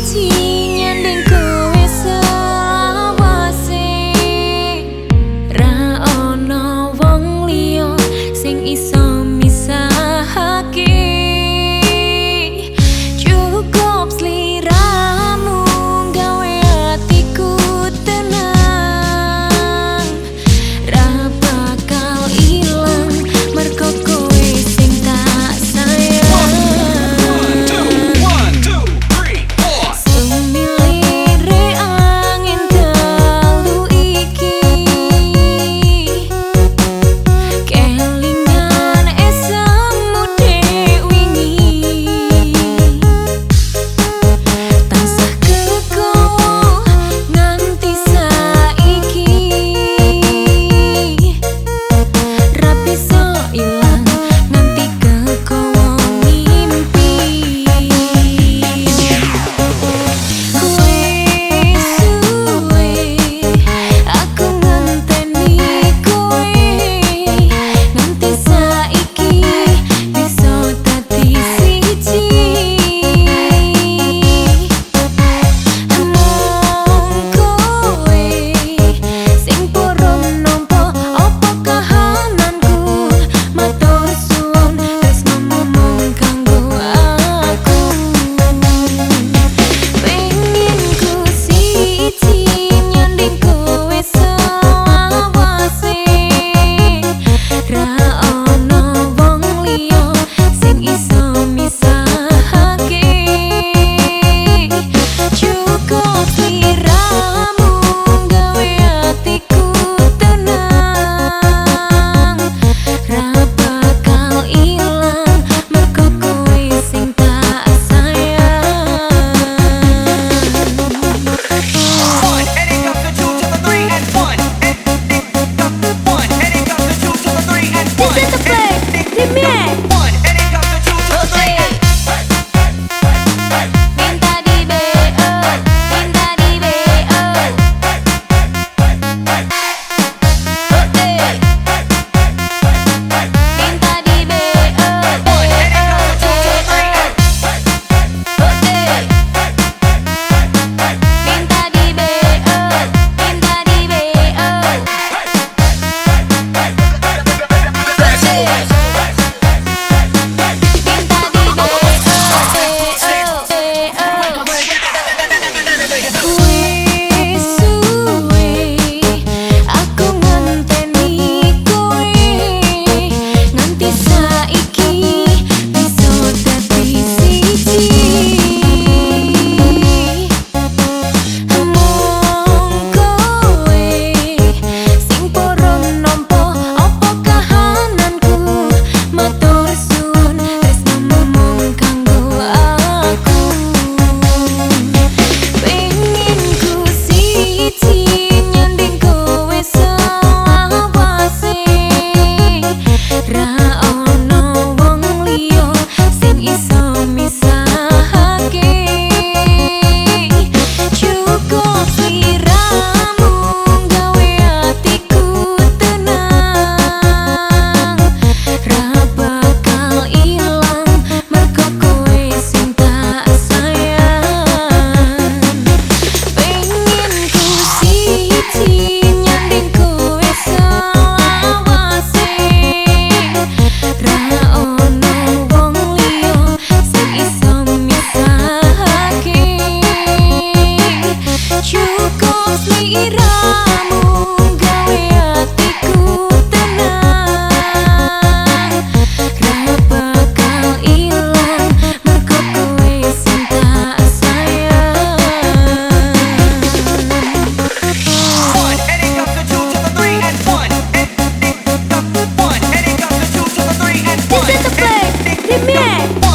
Ra me say Yeah.